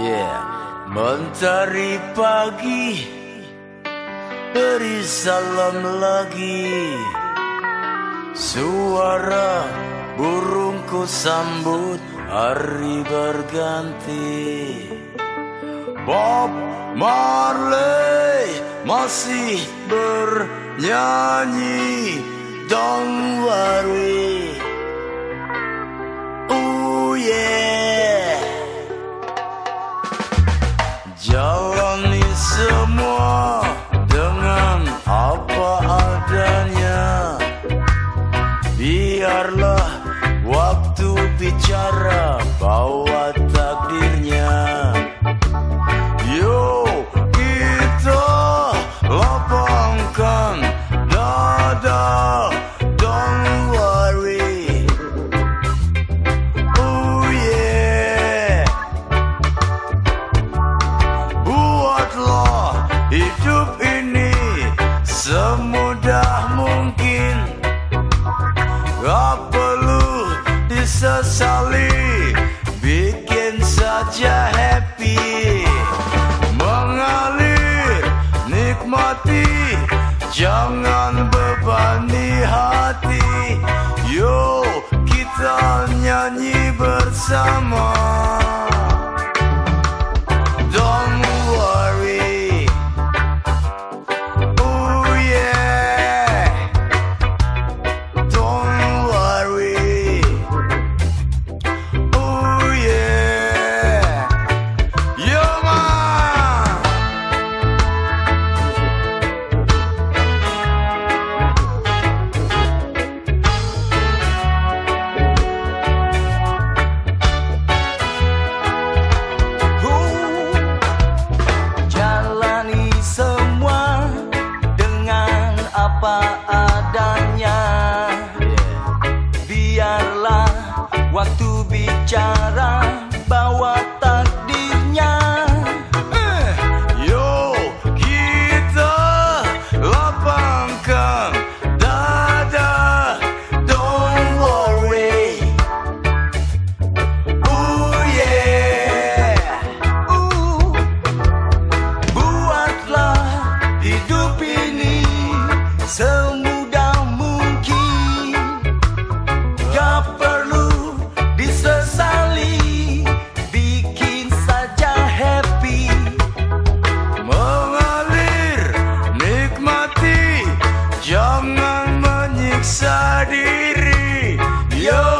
Yeah, mentari pagi Beri salam lagi. Suara burungku sambut hari berganti. Bob Marley masih bernyanyi. Don't worry Jalani semua dengan apa adanya Biarlah waktu bicara bahwa. sesali Bikin saja happy. Mengalir, nikmati Jangan bebani hati. Yo, kita nyanyi bersama. bicara sendiri Yo.